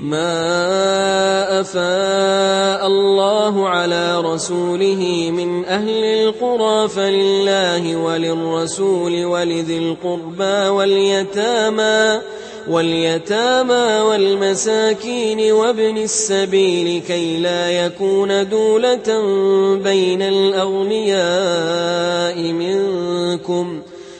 ما افاء الله على رسوله من أهل القرى فلله وللرسول ولذي القربى واليتامى واليتامى والمساكين وابن السبيل كي لا يكون دولة بين الأغنياء منكم ۖ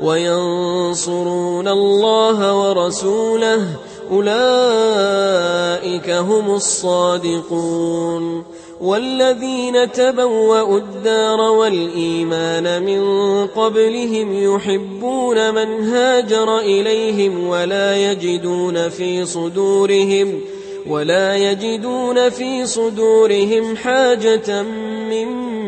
وينصرون الله ورسوله أولئك هم الصادقون والذين تبوأوا الدار والإيمان من قبلهم يحبون من هاجر إليهم ولا يجدون في صدورهم ولا يجدون في صدورهم حاجة مما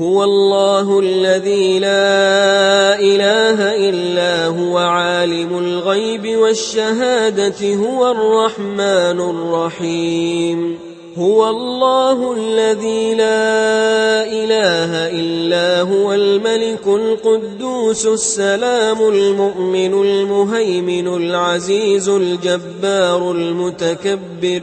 هو الله الذي لا إله إلا هو عالم الغيب والشهادة هو الرحمن الرحيم. هو الله الذي لا إله إلا هو الملك القدوس السلام المؤمن المهيمن العزيز الجبار المتكبر.